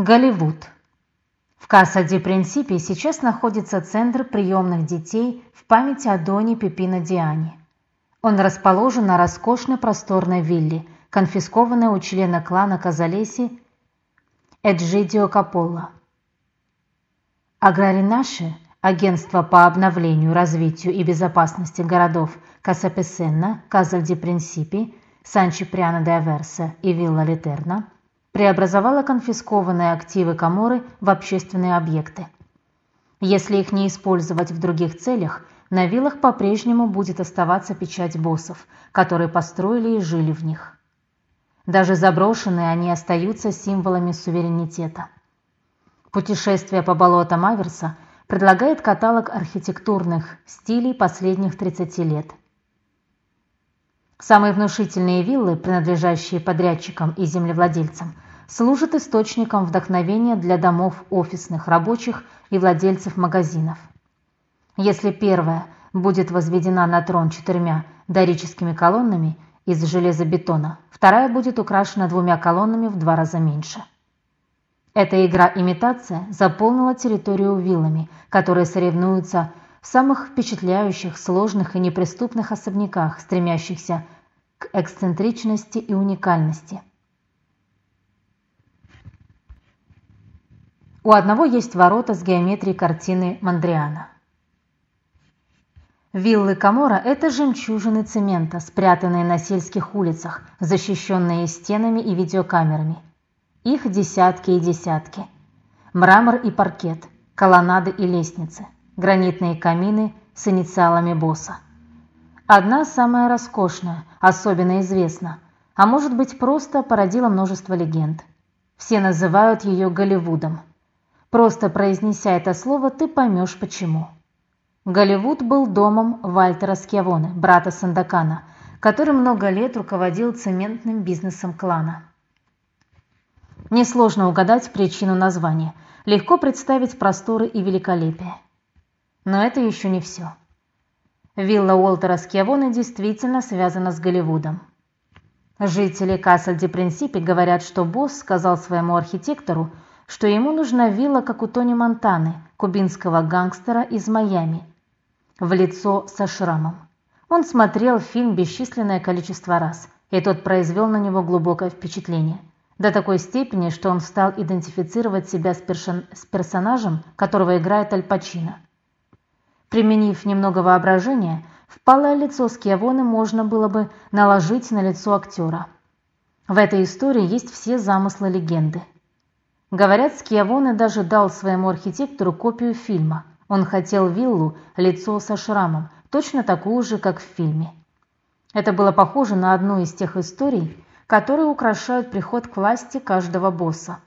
Голливуд. В Касса-ди-Принципе сейчас находится центр приемных детей в память о Доне Пепино Диане. Он расположен на роскошной просторной вилле, конфискованной у члена клана Казалеси Эджидио Капола. Аграринаше, агентство по обновлению, развитию и безопасности городов Касапесенна, Казаль-ди-Принципи, Сан-Чиприано-де-Аверса и Вилла Литерна – преобразовала конфискованные активы Каморы в общественные объекты. Если их не использовать в других целях, на виллах по-прежнему будет оставаться печать боссов, которые построили и жили в них. Даже заброшенные они остаются символами суверенитета. Путешествие по болотам Аверса предлагает каталог архитектурных стилей последних 30 лет. Самые внушительные виллы, принадлежащие подрядчикам и землевладельцам, служат источником вдохновения для домов офисных рабочих и владельцев магазинов. Если первая будет возведена на трон четырьмя дорическими колоннами из железобетона, вторая будет украшена двумя колоннами в два раза меньше. Эта игра-имитация заполнила территорию виллами, которые соревнуются в самых впечатляющих, сложных и неприступных особняках, стремящихся к эксцентричности и уникальности. У одного есть ворота с геометрией картины Мандриана. Виллы Камора – это жемчужины цемента, спрятанные на сельских улицах, защищенные стенами и видеокамерами. Их десятки и десятки. Мрамор и паркет, колоннады и лестницы, гранитные камины с инициалами босса. Одна самая роскошная, особенно известна, а может быть просто породила множество легенд. Все называют ее Голливудом – Просто произнеся это слово, ты поймешь почему. Голливуд был домом Вальтера Скьявоне, брата Сандакана, который много лет руководил цементным бизнесом клана. Несложно угадать причину названия, легко представить просторы и великолепие. Но это еще не все. Вилла Уолтера Скьявоне действительно связана с Голливудом. Жители Кассель-де-Принципе говорят, что босс сказал своему архитектору, что ему нужна вилла, как у Тони Монтаны, кубинского гангстера из Майами, в лицо со шрамом. Он смотрел фильм бесчисленное количество раз, и тот произвел на него глубокое впечатление. До такой степени, что он стал идентифицировать себя с, першон... с персонажем, которого играет Аль Пачино. Применив немного воображения, впалое лицо Скиавоны можно было бы наложить на лицо актера. В этой истории есть все замыслы легенды. Говорят, Скиавоне даже дал своему архитектору копию фильма. Он хотел виллу, лицо со шрамом, точно такую же, как в фильме. Это было похоже на одну из тех историй, которые украшают приход к власти каждого босса.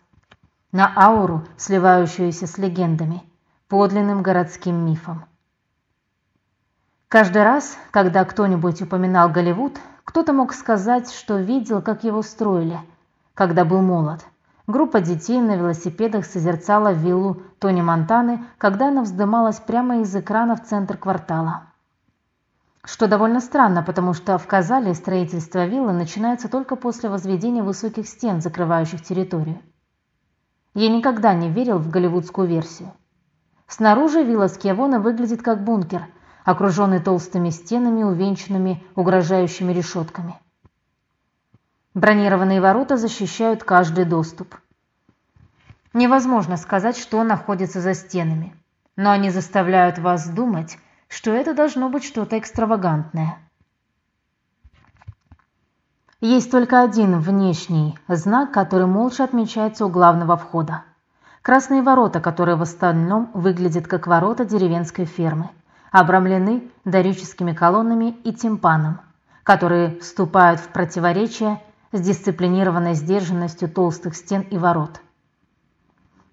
На ауру, сливающуюся с легендами, подлинным городским мифом. Каждый раз, когда кто-нибудь упоминал Голливуд, кто-то мог сказать, что видел, как его строили, когда был молод – Группа детей на велосипедах созерцала виллу Тони Монтаны, когда она вздымалась прямо из экрана в центр квартала. Что довольно странно, потому что в Казале строительство виллы начинается только после возведения высоких стен, закрывающих территорию. Я никогда не верил в голливудскую версию. Снаружи вилла Скьявона выглядит как бункер, окруженный толстыми стенами, увенчанными угрожающими решетками. Бронированные ворота защищают каждый доступ. Невозможно сказать, что находится за стенами, но они заставляют вас думать, что это должно быть что-то экстравагантное. Есть только один внешний знак, который молча отмечается у главного входа. Красные ворота, которые в остальном выглядят как ворота деревенской фермы, обрамлены дорическими колоннами и тимпаном, которые вступают в противоречие с дисциплинированной сдержанностью толстых стен и ворот.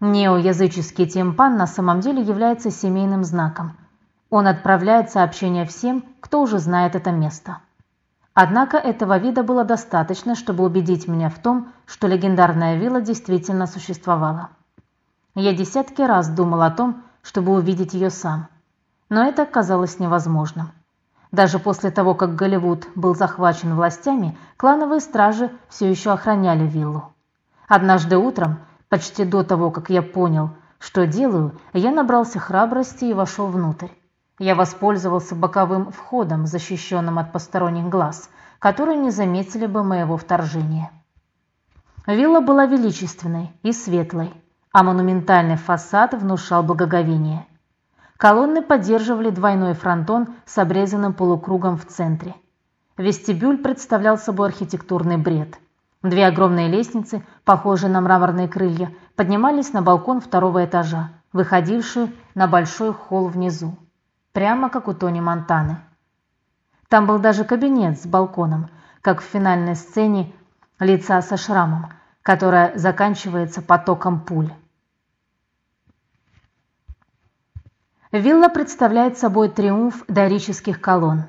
Неоязыческий тимпан на самом деле является семейным знаком. Он отправляет сообщение всем, кто уже знает это место. Однако этого вида было достаточно, чтобы убедить меня в том, что легендарная вилла действительно существовала. Я десятки раз думал о том, чтобы увидеть ее сам, но это казалось невозможным. Даже после того, как Голливуд был захвачен властями, клановые стражи все еще охраняли виллу. Однажды утром Почти до того, как я понял, что делаю, я набрался храбрости и вошел внутрь. Я воспользовался боковым входом, защищенным от посторонних глаз, которые не заметили бы моего вторжения. Вилла была величественной и светлой, а монументальный фасад внушал благоговение. Колонны поддерживали двойной фронтон с обрезанным полукругом в центре. Вестибюль представлял собой архитектурный бред. Две огромные лестницы, похожие на мраморные крылья, поднимались на балкон второго этажа, выходивший на большой холл внизу, прямо как у Тони Монтаны. Там был даже кабинет с балконом, как в финальной сцене лица со шрамом, которая заканчивается потоком пуль. Вилла представляет собой триумф дорических колонн.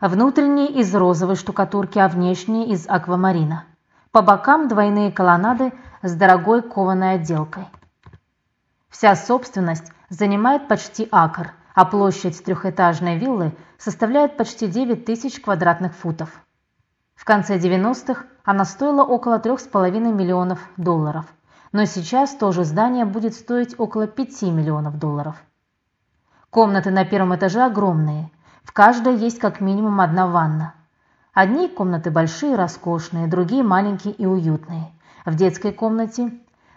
Внутренние из розовой штукатурки, а внешние из аквамарина. По бокам двойные колоннады с дорогой кованой отделкой. Вся собственность занимает почти акр, а площадь трехэтажной виллы составляет почти 9 тысяч квадратных футов. В конце 90-х она стоила около 3,5 миллионов долларов, но сейчас то же здание будет стоить около 5 миллионов долларов. Комнаты на первом этаже огромные. В каждой есть как минимум одна ванна. Одни комнаты большие, роскошные, другие маленькие и уютные. В детской комнате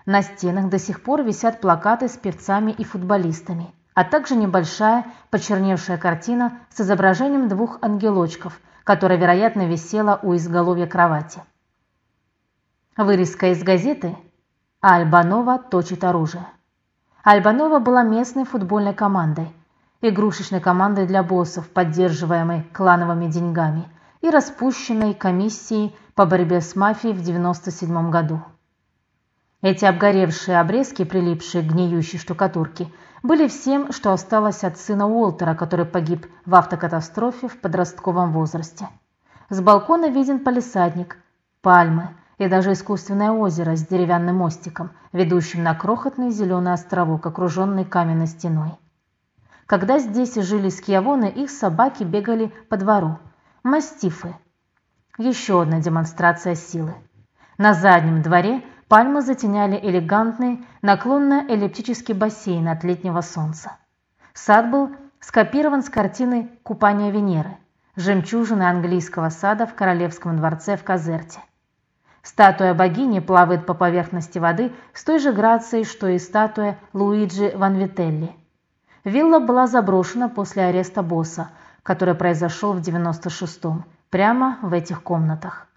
на стенах до сих пор висят плакаты с певцами и футболистами, а также небольшая почерневшая картина с изображением двух ангелочков, которая, вероятно, висела у изголовья кровати. Вырезка из газеты Альбанова точит оружие. Альбанова была местной футбольной командой, игрушечной командой для боссов, поддерживаемой клановыми деньгами, и распущенной комиссией по борьбе с мафией в 97 году. Эти обгоревшие обрезки, прилипшие к гниющей штукатурке, были всем, что осталось от сына Уолтера, который погиб в автокатастрофе в подростковом возрасте. С балкона виден палисадник, пальмы и даже искусственное озеро с деревянным мостиком, ведущим на крохотный зеленый островок, окруженный каменной стеной. Когда здесь жили скиавоны, их собаки бегали по двору. Мастифы. Еще одна демонстрация силы. На заднем дворе пальмы затеняли элегантный наклонно-эллиптический бассейн от летнего солнца. Сад был скопирован с картины «Купание Венеры», жемчужины английского сада в королевском дворце в Казерте. Статуя богини плавает по поверхности воды с той же грацией, что и статуя Луиджи Ванвителли – Вилла была заброшена после ареста босса, который произошел в 96-м, прямо в этих комнатах.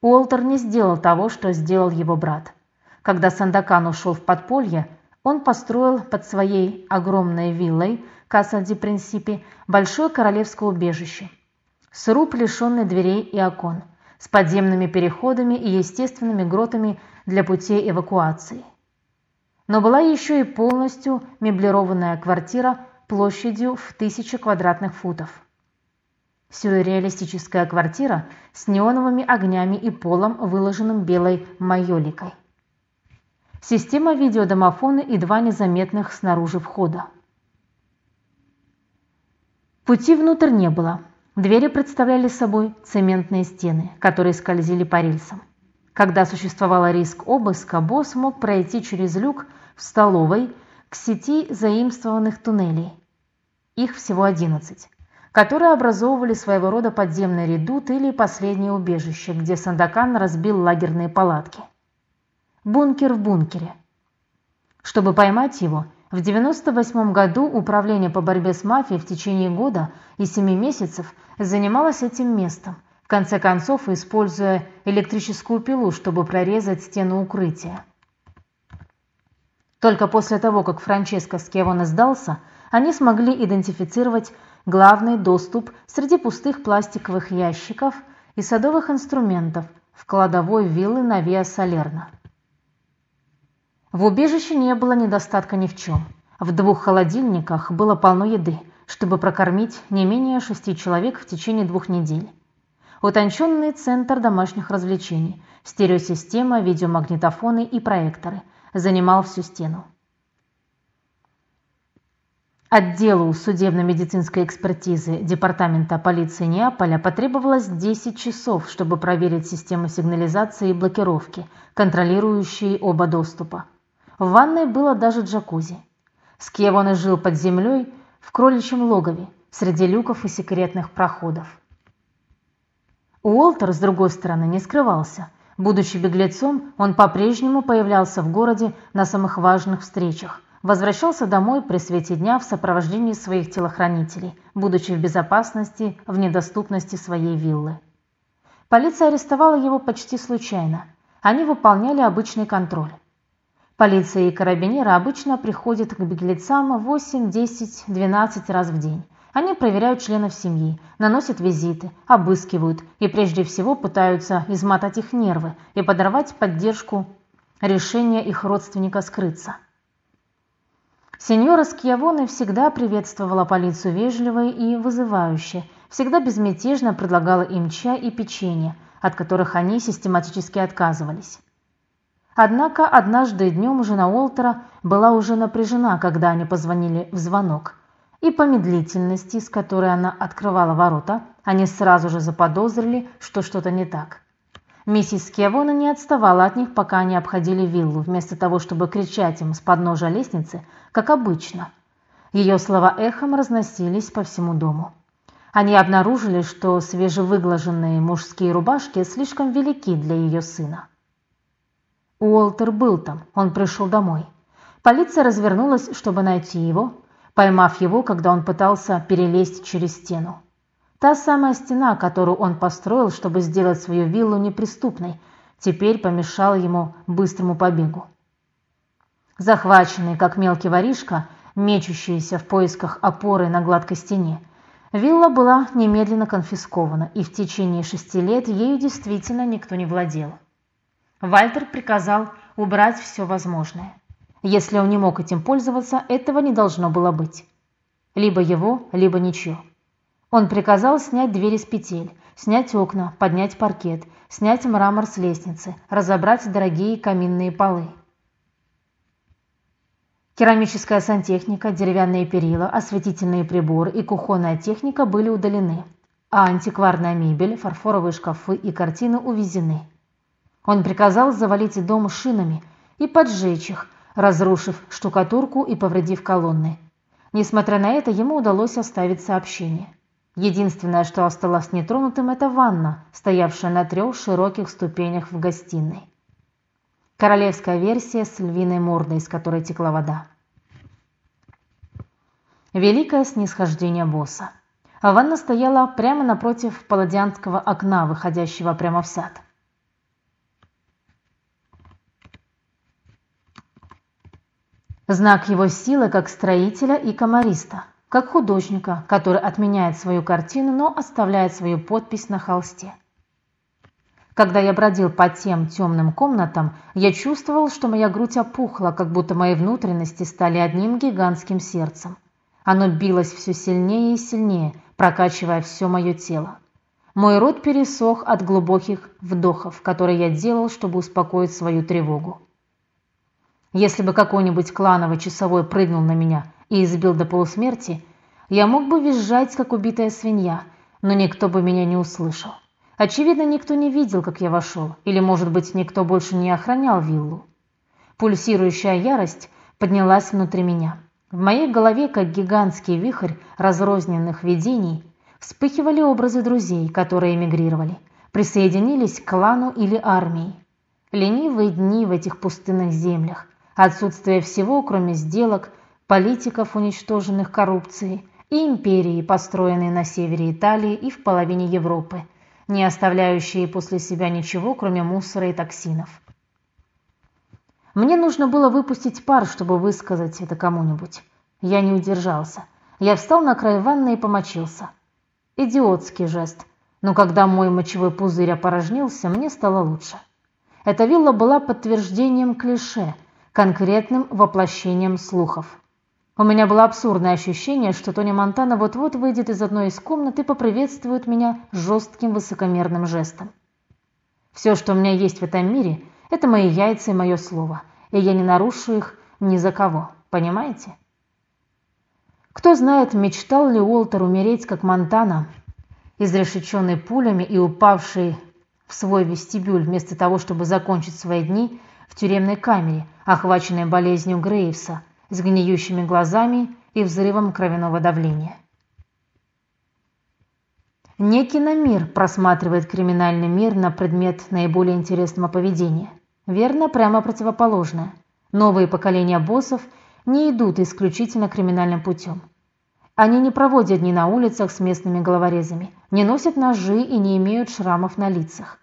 Уолтер не сделал того, что сделал его брат. Когда Сандакан ушел в подполье, он построил под своей огромной виллой Каса-ди Принципи большое королевское убежище. Сруб, лишенный дверей и окон, с подземными переходами и естественными гротами для путей эвакуации но была еще и полностью меблированная квартира площадью в тысячи квадратных футов. Сюрреалистическая квартира с неоновыми огнями и полом, выложенным белой майоликой. Система видеодомофона и два незаметных снаружи входа. Пути внутрь не было. Двери представляли собой цементные стены, которые скользили по рельсам. Когда существовал риск обыска, босс мог пройти через люк в столовой к сети заимствованных туннелей. Их всего 11, которые образовывали своего рода подземный редут или последнее убежище, где Сандакан разбил лагерные палатки. Бункер в бункере. Чтобы поймать его, в 98 году Управление по борьбе с мафией в течение года и семи месяцев занималось этим местом, конце концов используя электрическую пилу, чтобы прорезать стену укрытия. Только после того, как Франческо Скевоне сдался, они смогли идентифицировать главный доступ среди пустых пластиковых ящиков и садовых инструментов в кладовой виллы на Виа Салерна. В убежище не было недостатка ни в чем. В двух холодильниках было полно еды, чтобы прокормить не менее шести человек в течение двух недель. Утонченный центр домашних развлечений, стереосистема, видеомагнитофоны и проекторы – занимал всю стену. Отделу судебно-медицинской экспертизы Департамента полиции Неаполя потребовалось 10 часов, чтобы проверить систему сигнализации и блокировки, контролирующие оба доступа. В ванной было даже джакузи. Скевон жил под землей в кроличьем логове, среди люков и секретных проходов. Уолтер, с другой стороны, не скрывался. Будучи беглецом, он по-прежнему появлялся в городе на самых важных встречах – возвращался домой при свете дня в сопровождении своих телохранителей, будучи в безопасности в недоступности своей виллы. Полиция арестовала его почти случайно. Они выполняли обычный контроль. Полиция и карабинеры обычно приходят к беглецам 8, 10, 12 раз в день. Они проверяют членов семьи, наносят визиты, обыскивают и прежде всего пытаются измотать их нервы и подорвать поддержку решения их родственника скрыться. Сеньора Скьявоне всегда приветствовала полицию вежливо и вызывающе, всегда безмятежно предлагала им чай и печенье, от которых они систематически отказывались. Однако однажды днем жена Уолтера была уже напряжена, когда они позвонили в звонок, и по медлительности, с которой она открывала ворота, они сразу же заподозрили, что что-то не так. Миссис Скиавона не отставала от них, пока они обходили виллу, вместо того, чтобы кричать им с подножия лестницы, как обычно. Ее слова эхом разносились по всему дому. Они обнаружили, что свежевыглаженные мужские рубашки слишком велики для ее сына. Уолтер был там, он пришел домой. Полиция развернулась, чтобы найти его, поймав его, когда он пытался перелезть через стену. Та самая стена, которую он построил, чтобы сделать свою виллу неприступной, теперь помешала ему быстрому побегу. Захваченный, как мелкий воришка, мечущийся в поисках опоры на гладкой стене, вилла была немедленно конфискована, и в течение шести лет ею действительно никто не владел. Вальтер приказал убрать все возможное. Если он не мог этим пользоваться, этого не должно было быть. Либо его, либо ничего. Он приказал снять двери с петель, снять окна, поднять паркет, снять мрамор с лестницы, разобрать дорогие каминные полы. Керамическая сантехника, деревянные перила, осветительные приборы и кухонная техника были удалены, а антикварная мебель, фарфоровые шкафы и картины увезены. Он приказал завалить дом шинами и поджечь их, разрушив штукатурку и повредив колонны. Несмотря на это, ему удалось оставить сообщение. Единственное, что осталось нетронутым, это ванна, стоявшая на трех широких ступенях в гостиной. Королевская версия с львиной мордой, из которой текла вода. Великое снисхождение босса. Ванна стояла прямо напротив паладианского окна, выходящего прямо в сад. Знак его силы как строителя и комариста как художника, который отменяет свою картину, но оставляет свою подпись на холсте. Когда я бродил по тем темным комнатам, я чувствовал, что моя грудь опухла, как будто мои внутренности стали одним гигантским сердцем. Оно билось все сильнее и сильнее, прокачивая все мое тело. Мой рот пересох от глубоких вдохов, которые я делал, чтобы успокоить свою тревогу. Если бы какой-нибудь клановый часовой прыгнул на меня и избил до полусмерти, я мог бы визжать, как убитая свинья, но никто бы меня не услышал. Очевидно, никто не видел, как я вошел, или, может быть, никто больше не охранял виллу. Пульсирующая ярость поднялась внутри меня. В моей голове, как гигантский вихрь разрозненных видений, вспыхивали образы друзей, которые эмигрировали, присоединились к клану или армии. Ленивые дни в этих пустынных землях, отсутствие всего, кроме сделок, политиков, уничтоженных коррупцией, и империи, построенные на севере Италии и в половине Европы, не оставляющие после себя ничего, кроме мусора и токсинов. Мне нужно было выпустить пар, чтобы высказать это кому-нибудь. Я не удержался. Я встал на край ванны и помочился. Идиотский жест, но когда мой мочевой пузырь опорожнился, мне стало лучше. Эта вилла была подтверждением клише, конкретным воплощением слухов. У меня было абсурдное ощущение, что Тони Монтана вот-вот выйдет из одной из комнат и поприветствует меня жестким высокомерным жестом. Все, что у меня есть в этом мире, это мои яйца и мое слово, и я не нарушу их ни за кого, понимаете? Кто знает, мечтал ли Уолтер умереть как Монтана, изрешеченный пулями и упавший в свой вестибюль вместо того, чтобы закончить свои дни в тюремной камере, охваченной болезнью Грейвса, с гниющими глазами и взрывом кровяного давления. Не киномир просматривает криминальный мир на предмет наиболее интересного поведения. Верно, прямо противоположное. Новые поколения боссов не идут исключительно криминальным путем. Они не проводят дни на улицах с местными головорезами, не носят ножи и не имеют шрамов на лицах.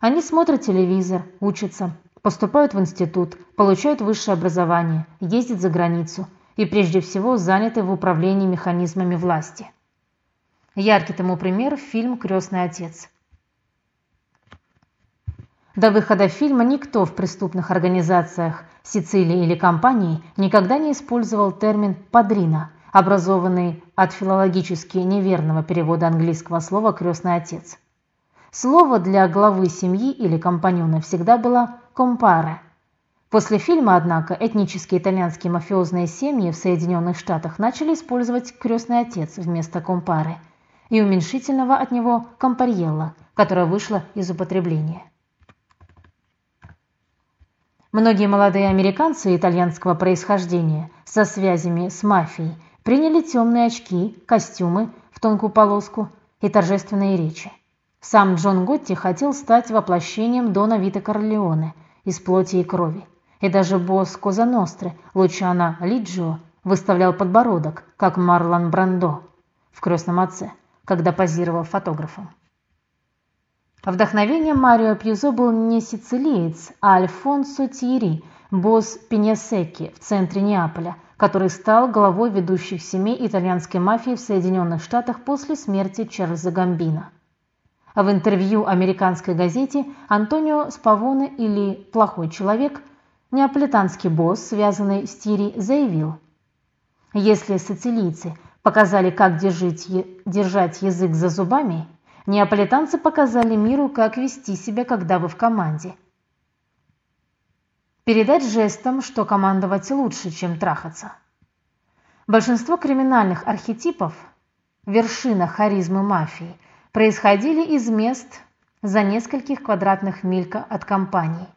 Они смотрят телевизор, учатся, поступают в институт, получают высшее образование, ездят за границу и прежде всего заняты в управлении механизмами власти. Яркий тому пример фильм Крестный отец. До выхода фильма никто в преступных организациях Сицилии или компании никогда не использовал термин «падрина», образованный от филологически неверного перевода английского слова «крестный отец». Слово для главы семьи или компаньона всегда было «компаре». После фильма, однако, этнические итальянские мафиозные семьи в Соединенных Штатах начали использовать «крестный отец» вместо «компаре» и уменьшительного от него «компарьелло», которое вышло из употребления. Многие молодые американцы итальянского происхождения со связями с мафией приняли темные очки, костюмы в тонкую полоску и торжественные речи. Сам Джон Готти хотел стать воплощением Дона Вита Корлеоне из плоти и крови. И даже босс Коза Ностры, Лучано Лиджио, выставлял подбородок, как Марлон Брандо в «Крестном отце», когда позировал фотографом. Вдохновением Марио Пьюзо был не сицилиец, а Альфонсо Тьери, босс Пиньясеки в центре Неаполя, который стал главой ведущих семей итальянской мафии в Соединенных Штатах после смерти Чарльза Гамбино. А в интервью американской газете Антонио Спавоне или «Плохой человек», неаполитанский босс, связанный с Тири, заявил, «Если сицилийцы показали, как держать, держать язык за зубами, неаполитанцы показали миру, как вести себя, когда вы в команде». Передать жестом, что командовать лучше, чем трахаться. Большинство криминальных архетипов – вершина харизмы мафии – происходили из мест за нескольких квадратных миль от компании.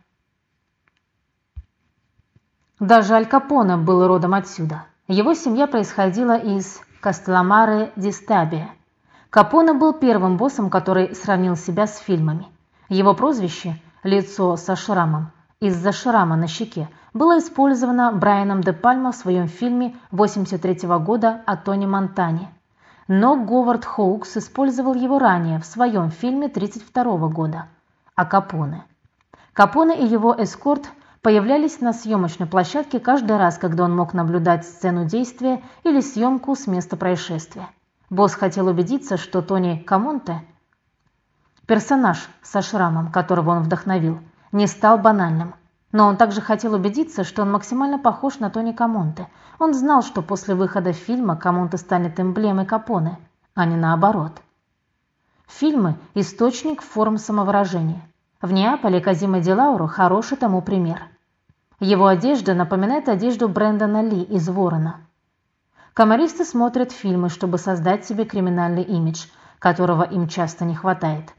Даже Аль Капоне был родом отсюда. Его семья происходила из Кастеламаре ди Стабия. Капоне был первым боссом, который сравнил себя с фильмами. Его прозвище «Лицо со шрамом» из-за шрама на щеке было использовано Брайаном де Пальмо в своем фильме 83 года о Тони Монтане но Говард Хоукс использовал его ранее в своем фильме 1932 года о Капоне. Капоне и его эскорт появлялись на съемочной площадке каждый раз, когда он мог наблюдать сцену действия или съемку с места происшествия. Босс хотел убедиться, что Тони Камонте, персонаж со шрамом, которого он вдохновил, не стал банальным – но он также хотел убедиться, что он максимально похож на Тони Камонте. Он знал, что после выхода фильма Камонте станет эмблемой Капоне, а не наоборот. Фильмы – источник форм самовыражения. В Неаполе Казима Ди Лауро хороший тому пример. Его одежда напоминает одежду Брэндона Ли из «Ворона». Камаристы смотрят фильмы, чтобы создать себе криминальный имидж, которого им часто не хватает.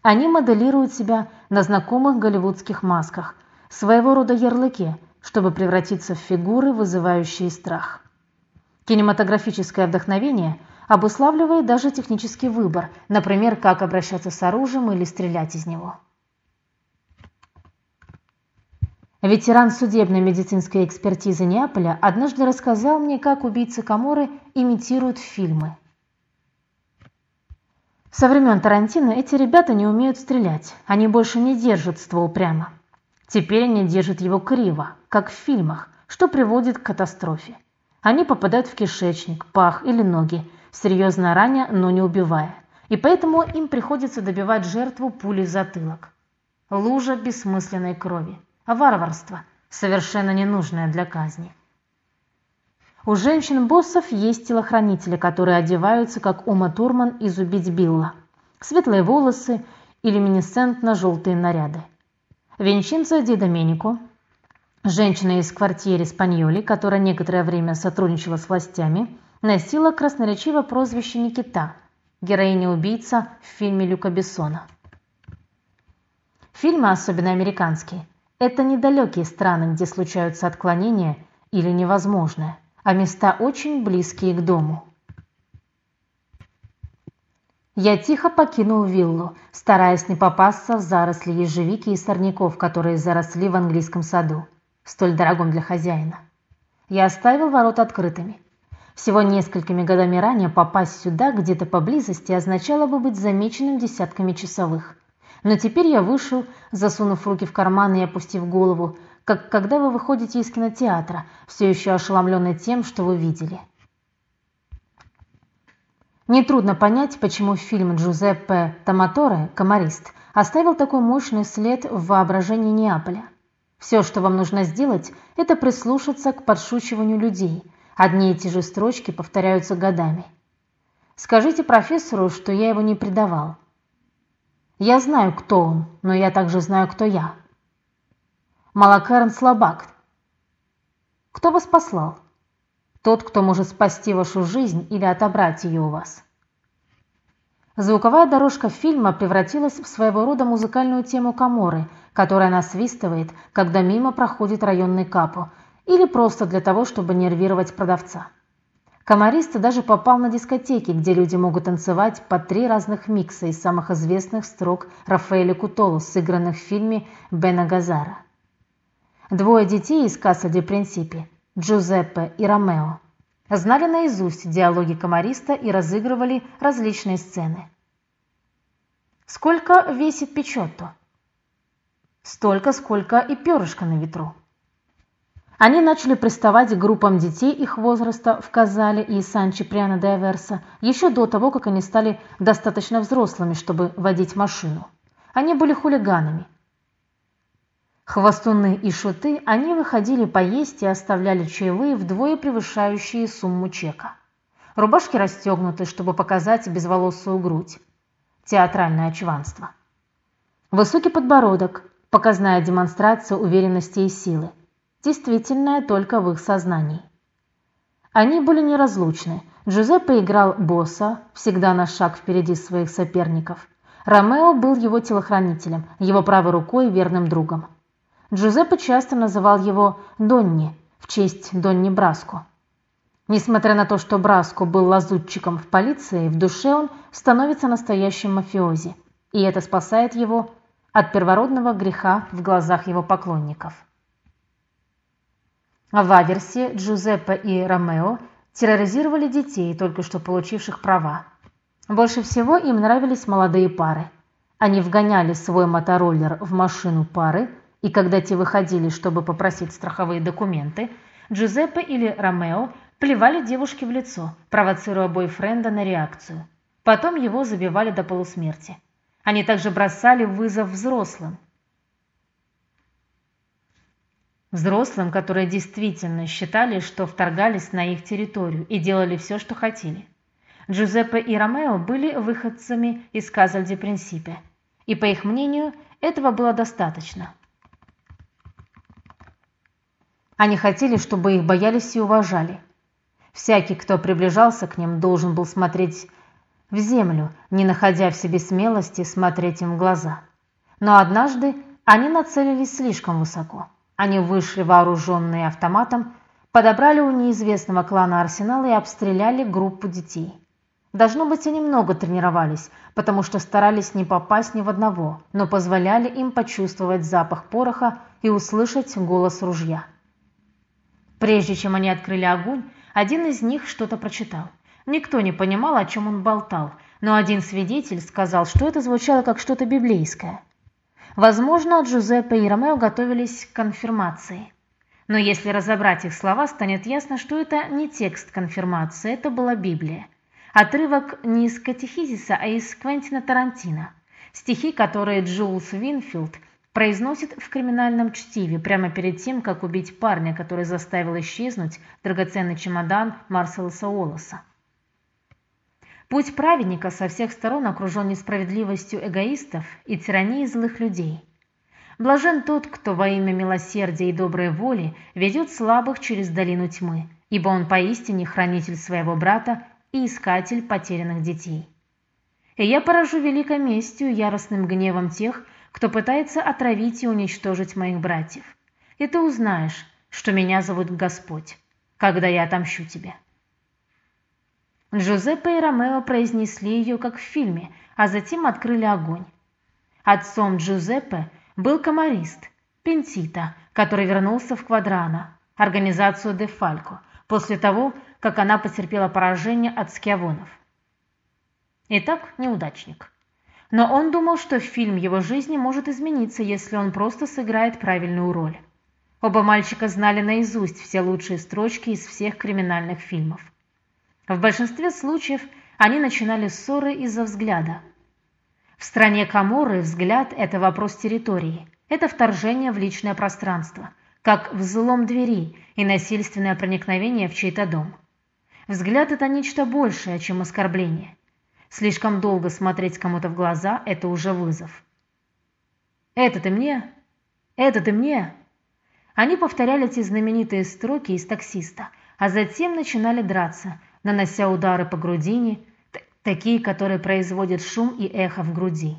Они моделируют себя на знакомых голливудских масках, своего рода ярлыки, чтобы превратиться в фигуры, вызывающие страх. Кинематографическое вдохновение обуславливает даже технический выбор, например, как обращаться с оружием или стрелять из него. Ветеран судебной медицинской экспертизы Неаполя однажды рассказал мне, как убийцы Каморы имитируют фильмы. Со времен Тарантино эти ребята не умеют стрелять, они больше не держат ствол прямо. Теперь они держат его криво, как в фильмах, что приводит к катастрофе. Они попадают в кишечник, пах или ноги, серьезно раня, но не убивая. И поэтому им приходится добивать жертву пулей в затылок. Лужа бессмысленной крови. А варварство, совершенно ненужное для казни. У женщин-боссов есть телохранители, которые одеваются, как Ума Турман из «Убить Билла». Светлые волосы и люминесцентно-желтые наряды. Винченцо Ди Доменико Женщина из квартиры Спаньоли, которая некоторое время сотрудничала с властями, носила красноречивое прозвище Никита, героиня-убийца в фильме Люка Бессона. Фильмы, особенно американские, это недалекие страны, где случаются отклонения или невозможное, а места очень близкие к дому. Я тихо покинул виллу, стараясь не попасться в заросли ежевики и сорняков, которые заросли в английском саду, столь дорогом для хозяина. Я оставил ворота открытыми. Всего несколькими годами ранее попасть сюда где-то поблизости означало бы быть замеченным десятками часовых. Но теперь я вышел, засунув руки в карманы и опустив голову, как когда вы выходите из кинотеатра, все еще ошеломленный тем, что вы видели. Нетрудно понять, почему фильм Джузеппе Томаторе «Комарист» оставил такой мощный след в воображении Неаполя. Все, что вам нужно сделать, это прислушаться к подшучиванию людей. Одни и те же строчки повторяются годами. Скажите профессору, что я его не предавал. Я знаю, кто он, но я также знаю, кто я. Малакарн слабак. Кто вас послал? Тот, кто может спасти вашу жизнь или отобрать ее у вас. Звуковая дорожка фильма превратилась в своего рода музыкальную тему Каморы, которая насвистывает, когда мимо проходит районный капо, или просто для того, чтобы нервировать продавца. Камарист даже попал на дискотеки, где люди могут танцевать по три разных микса из самых известных строк Рафаэля Кутоло, сыгранных в фильме Бена Газара. Двое детей из Касса де Принципи Джузеппе и Ромео знали наизусть диалоги комариста и разыгрывали различные сцены. Сколько весит Печотто? Столько, сколько и перышко на ветру. Они начали приставать к группам детей их возраста в Казале и Сан-Чиприано де Аверса еще до того, как они стали достаточно взрослыми, чтобы водить машину. Они были хулиганами, Хвостуны и шуты, они выходили поесть и оставляли чаевые вдвое превышающие сумму чека. Рубашки расстегнуты, чтобы показать безволосую грудь. Театральное чванство. Высокий подбородок, показная демонстрация уверенности и силы, действительная только в их сознании. Они были неразлучны. Джузеппе играл босса, всегда на шаг впереди своих соперников. Ромео был его телохранителем, его правой рукой верным другом. Джузеппе часто называл его Донни в честь Донни Браско. Несмотря на то, что Браско был лазутчиком в полиции, в душе он становится настоящим мафиози, и это спасает его от первородного греха в глазах его поклонников. В Аверсе Джузеппе и Ромео терроризировали детей, только что получивших права. Больше всего им нравились молодые пары. Они вгоняли свой мотороллер в машину пары и когда те выходили, чтобы попросить страховые документы, Джузеппе или Ромео плевали девушке в лицо, провоцируя бойфренда на реакцию. Потом его забивали до полусмерти. Они также бросали вызов взрослым. Взрослым, которые действительно считали, что вторгались на их территорию и делали все, что хотели. Джузеппе и Ромео были выходцами из Казальди Принципе, и по их мнению этого было достаточно. Они хотели, чтобы их боялись и уважали. Всякий, кто приближался к ним, должен был смотреть в землю, не находя в себе смелости смотреть им в глаза. Но однажды они нацелились слишком высоко. Они вышли вооруженные автоматом, подобрали у неизвестного клана арсенал и обстреляли группу детей. Должно быть, они много тренировались, потому что старались не попасть ни в одного, но позволяли им почувствовать запах пороха и услышать голос ружья. Прежде чем они открыли огонь, один из них что-то прочитал. Никто не понимал, о чем он болтал, но один свидетель сказал, что это звучало как что-то библейское. Возможно, Джузеппе и Ромео готовились к конфирмации. Но если разобрать их слова, станет ясно, что это не текст конфирмации, это была Библия. Отрывок не из катехизиса, а из Квентина Тарантино. Стихи, которые Джулс Винфилд – произносит в криминальном чтиве прямо перед тем, как убить парня, который заставил исчезнуть драгоценный чемодан Марселласа Уоллеса. Путь праведника со всех сторон окружен несправедливостью эгоистов и тиранией злых людей. Блажен тот, кто во имя милосердия и доброй воли ведет слабых через долину тьмы, ибо он поистине хранитель своего брата и искатель потерянных детей. И я поражу великой местью яростным гневом тех, кто пытается отравить и уничтожить моих братьев. И ты узнаешь, что меня зовут Господь, когда я отомщу тебе. Джузеппе и Ромео произнесли ее как в фильме, а затем открыли огонь. Отцом Джузеппе был комарист Пентита, который вернулся в Квадрано, организацию Де Фалько, после того, как она потерпела поражение от скиавонов. Итак, неудачник. Но он думал, что фильм его жизни может измениться, если он просто сыграет правильную роль. Оба мальчика знали наизусть все лучшие строчки из всех криминальных фильмов. В большинстве случаев они начинали ссоры из-за взгляда. В стране Каморы взгляд – это вопрос территории, это вторжение в личное пространство, как взлом двери и насильственное проникновение в чей-то дом. Взгляд – это нечто большее, чем оскорбление. Слишком долго смотреть кому-то в глаза – это уже вызов. «Это ты мне? Это ты мне?» Они повторяли эти знаменитые строки из таксиста, а затем начинали драться, нанося удары по грудине, такие, которые производят шум и эхо в груди.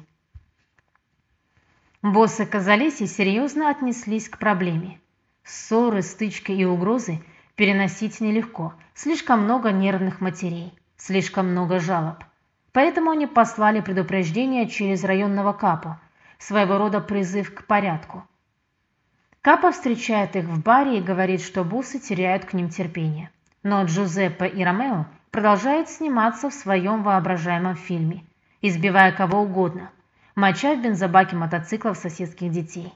Боссы Казалеси серьезно отнеслись к проблеме. Ссоры, стычки и угрозы переносить нелегко, слишком много нервных матерей, слишком много жалоб. Поэтому они послали предупреждение через районного капа, своего рода призыв к порядку. Капа встречает их в баре и говорит, что боссы теряют к ним терпение. Но Джузеппе и Ромео продолжают сниматься в своем воображаемом фильме, избивая кого угодно, моча в бензобаке мотоциклов соседских детей.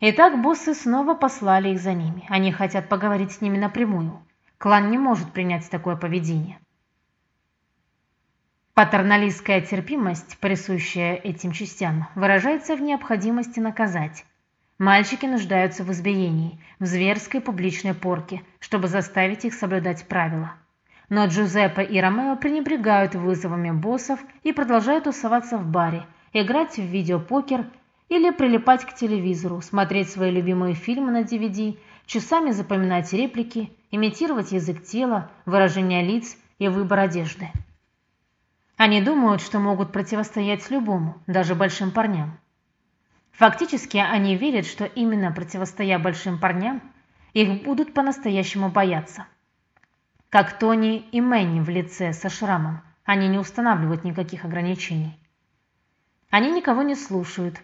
Итак, боссы снова послали их за ними. Они хотят поговорить с ними напрямую. Клан не может принять такое поведение. Патерналистская терпимость, присущая этим частям, выражается в необходимости наказать. Мальчики нуждаются в избиении, в зверской публичной порке, чтобы заставить их соблюдать правила. Но Джузеппе и Ромео пренебрегают вызовами боссов и продолжают тусоваться в баре, играть в видеопокер или прилипать к телевизору, смотреть свои любимые фильмы на DVD, часами запоминать реплики, имитировать язык тела, выражение лиц и выбор одежды. Они думают, что могут противостоять любому, даже большим парням. Фактически они верят, что именно противостоя большим парням, их будут по-настоящему бояться. Как Тони и Мэнни в лице со шрамом, они не устанавливают никаких ограничений. Они никого не слушают,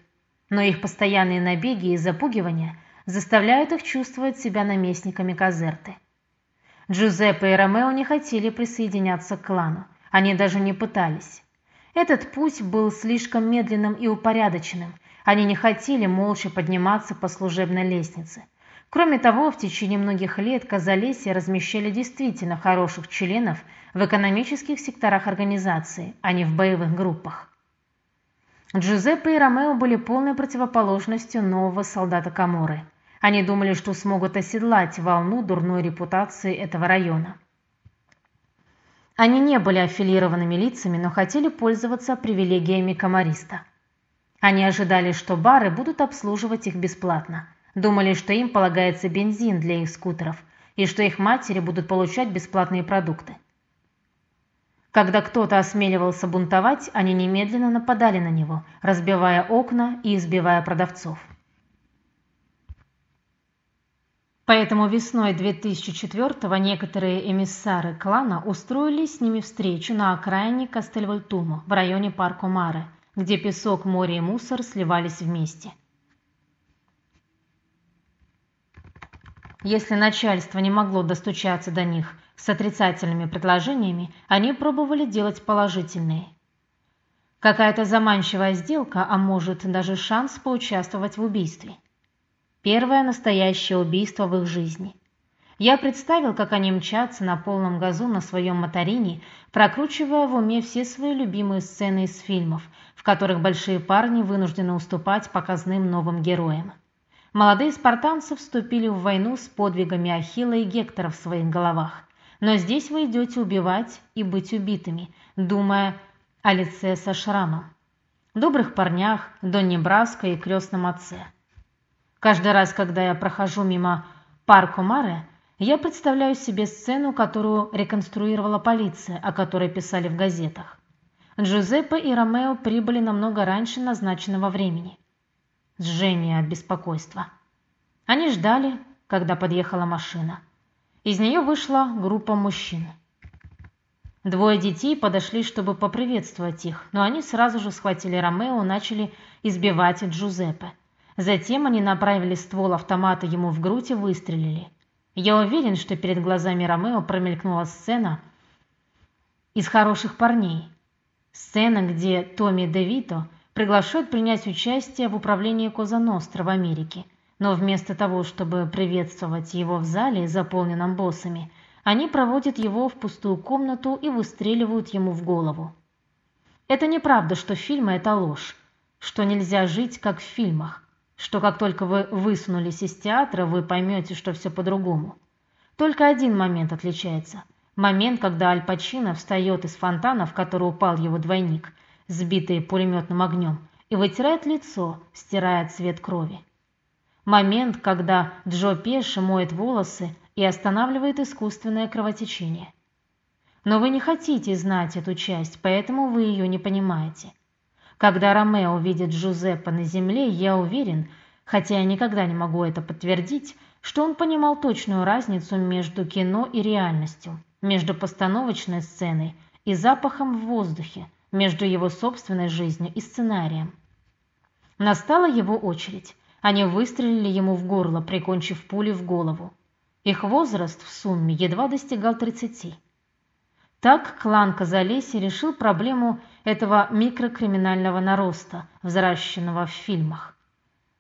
но их постоянные набеги и запугивания заставляют их чувствовать себя наместниками Казерты. Джузеппе и Ромео не хотели присоединяться к клану, они даже не пытались. Этот путь был слишком медленным и упорядоченным. Они не хотели молча подниматься по служебной лестнице. Кроме того, в течение многих лет Казалеси размещали действительно хороших членов в экономических секторах организации, а не в боевых группах. Джузеппе и Ромео были полной противоположностью нового солдата Каморы. Они думали, что смогут оседлать волну дурной репутации этого района. Они не были аффилированными лицами, но хотели пользоваться привилегиями камариста. Они ожидали, что бары будут обслуживать их бесплатно. Думали, что им полагается бензин для их скутеров и что их матери будут получать бесплатные продукты. Когда кто-то осмеливался бунтовать, они немедленно нападали на него, разбивая окна и избивая продавцов. Поэтому весной 2004-го некоторые эмиссары клана устроили с ними встречу на окраине Кастельвальтумо в районе парка Маре, где песок, море и мусор сливались вместе. Если начальство не могло достучаться до них с отрицательными предложениями, они пробовали делать положительные. Какая-то заманчивая сделка, а может даже шанс поучаствовать в убийстве. Первое настоящее убийство в их жизни. Я представил, как они мчатся на полном газу на своем моторине, прокручивая в уме все свои любимые сцены из фильмов, в которых большие парни вынуждены уступать показным новым героям. Молодые спартанцы вступили в войну с подвигами Ахилла и Гектора в своих головах. Но здесь вы идете убивать и быть убитыми, думая о лице со шрамом. добрых парнях, Донни Браско и крестном отце. Каждый раз, когда я прохожу мимо парка Маре, я представляю себе сцену, которую реконструировала полиция, о которой писали в газетах. Джузеппе и Ромео прибыли намного раньше назначенного времени. Сжение от беспокойства. Они ждали, когда подъехала машина. Из нее вышла группа мужчин. Двое детей подошли, чтобы поприветствовать их, но они сразу же схватили Ромео и начали избивать Джузеппе. Затем они направили ствол автомата ему в грудь и выстрелили. Я уверен, что перед глазами Ромео промелькнула сцена из хороших парней. Сцена, где Томми Девито приглашают принять участие в управлении Коза Ностра в Америке, но вместо того, чтобы приветствовать его в зале, заполненном боссами, они проводят его в пустую комнату и выстреливают ему в голову. Это неправда, что фильмы это ложь, что нельзя жить как в фильмах, что как только вы высунулись из театра, вы поймете, что все по-другому. Только один момент отличается. Момент, когда Аль Пачино встает из фонтана, в который упал его двойник, сбитый пулеметным огнем, и вытирает лицо, стирая цвет крови. Момент, когда Джо Пеши моет волосы и останавливает искусственное кровотечение. Но вы не хотите знать эту часть, поэтому вы ее не понимаете. Когда Ромео видит Джузеппе на земле, я уверен, хотя я никогда не могу это подтвердить, что он понимал точную разницу между кино и реальностью, между постановочной сценой и запахом в воздухе, между его собственной жизнью и сценарием. Настала его очередь. Они выстрелили ему в горло, прикончив пулей в голову. Их возраст в сумме едва достигал тридцати. Так клан Казалеси решил проблему этого микрокриминального нароста, взращенного в фильмах.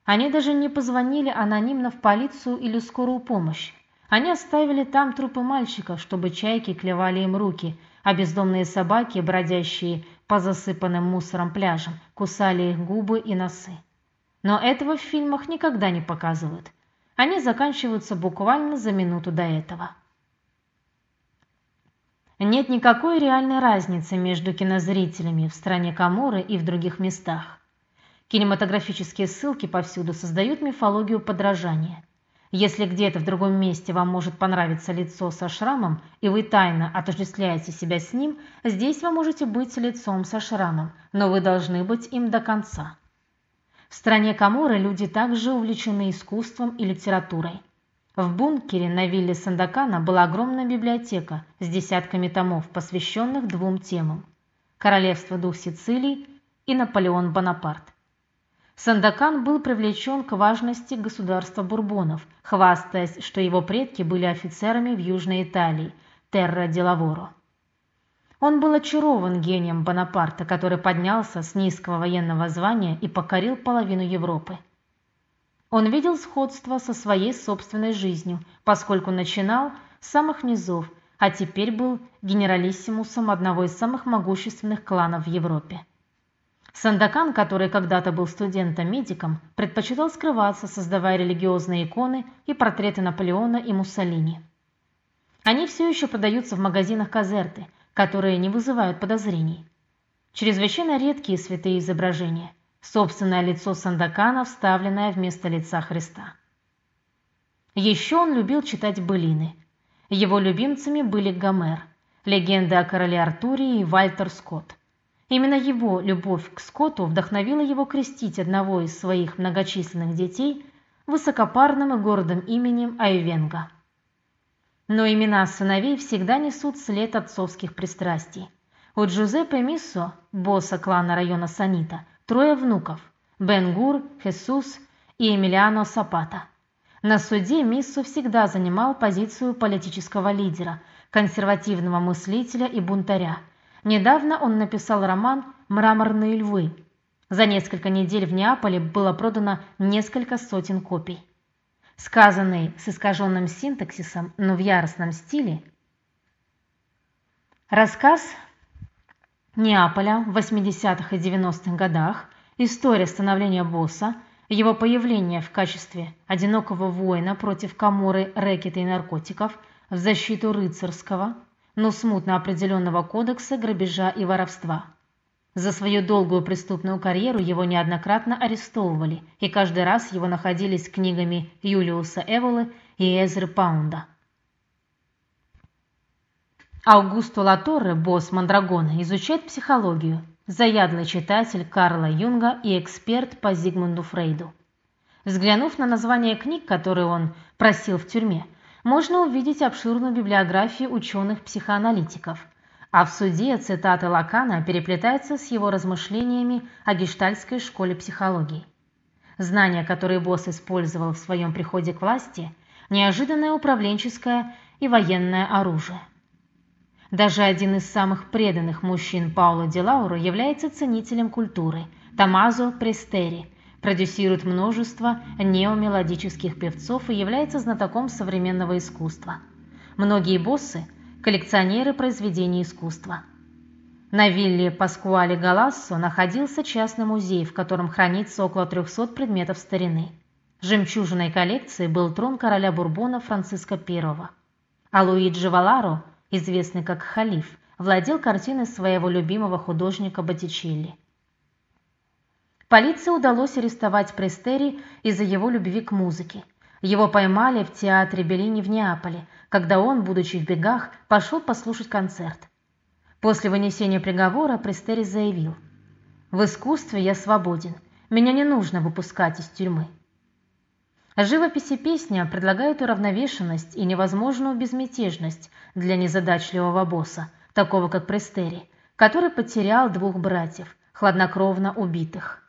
Они даже не позвонили анонимно в полицию или скорую помощь. Они оставили там трупы мальчика, чтобы чайки клевали им руки, а бездомные собаки, бродящие по засыпанным мусором пляжам, кусали их губы и носы. Но этого в фильмах никогда не показывают. Они заканчиваются буквально за минуту до этого. Нет никакой реальной разницы между кинозрителями в стране Каморы и в других местах. Кинематографические ссылки повсюду создают мифологию подражания. Если где-то в другом месте вам может понравиться лицо со шрамом, и вы тайно отождествляете себя с ним, здесь вы можете быть лицом со шрамом, но вы должны быть им до конца. В стране Каморы люди также увлечены искусством и литературой. В бункере на вилле Сандакана была огромная библиотека с десятками томов, посвященных двум темам: Королевство дух Сицилии и Наполеон Бонапарт. Сандакан был привлечен к важности государства Бурбонов, хвастаясь, что его предки были офицерами в Южной Италии, Терра де Лаворо. Он был очарован гением Бонапарта, который поднялся с низкого военного звания и покорил половину Европы. Он видел сходство со своей собственной жизнью, поскольку начинал с самых низов, а теперь был генералиссимусом одного из самых могущественных кланов в Европе. Сандакан, который когда-то был студентом-медиком, предпочитал скрываться, создавая религиозные иконы и портреты Наполеона и Муссолини. Они все еще продаются в магазинах Казерты – которые не вызывают подозрений. Чрезвычайно редкие святые изображения. Собственное лицо Сандакана, вставленное вместо лица Христа. Еще он любил читать былины. Его любимцами были Гомер, легенды о короле Артуре и Вальтер Скотт. Именно его любовь к Скотту вдохновила его крестить одного из своих многочисленных детей высокопарным и гордым именем Айвенга. Но имена сыновей всегда несут след отцовских пристрастий. У Джузеппе Миссо, босса клана района Санита, трое внуков: Бенгур, Хесус и Эмилиано Сапата. На суде Миссо всегда занимал позицию политического лидера, консервативного мыслителя и бунтаря. Недавно он написал роман Мраморные львы. За несколько недель в Неаполе было продано несколько сотен копий сказанный с искаженным синтаксисом, но в яростном стиле. Рассказ Неаполя в 80-х и 90-х годах, история становления босса, его появление в качестве одинокого воина против каморы рэкета и наркотиков в защиту рыцарского, но смутно определенного кодекса грабежа и воровства. За свою долгую преступную карьеру его неоднократно арестовывали, и каждый раз его находили с книгами Юлиуса Эволы и Эзры Паунда. Аугусто Латорре, босс Мандрагона, изучает психологию, заядлый читатель Карла Юнга и эксперт по Зигмунду Фрейду. Взглянув на название книг, которые он просил в тюрьме, можно увидеть обширную библиографию ученых-психоаналитиков. А в суде цитаты Лакана переплетаются с его размышлениями о гештальтской школе психологии. Знания, которые босс использовал в своем приходе к власти, неожиданное управленческое и военное оружие. Даже один из самых преданных мужчин Пауло Ди Лауро является ценителем культуры Томазо Престери, продюсирует множество неомелодических певцов и является знатоком современного искусства. Многие боссы коллекционеры произведений искусства. На вилле Паскуале Галассо находился частный музей, в котором хранится около 300 предметов старины. Жемчужиной коллекции был трон короля Бурбона Франциска I. А Луиджи Валаро известный как Халиф, владел картиной своего любимого художника Боттичелли. Полиции удалось арестовать Престери из-за его любви к музыке. Его поймали в театре Беллини в Неаполе, когда он, будучи в бегах, пошел послушать концерт. После вынесения приговора Престери заявил: "В искусстве я свободен. Меня не нужно выпускать из тюрьмы". Живопись и песня предлагают уравновешенность и невозможную безмятежность для незадачливого босса, такого как Престери, который потерял двух братьев, хладнокровно убитых.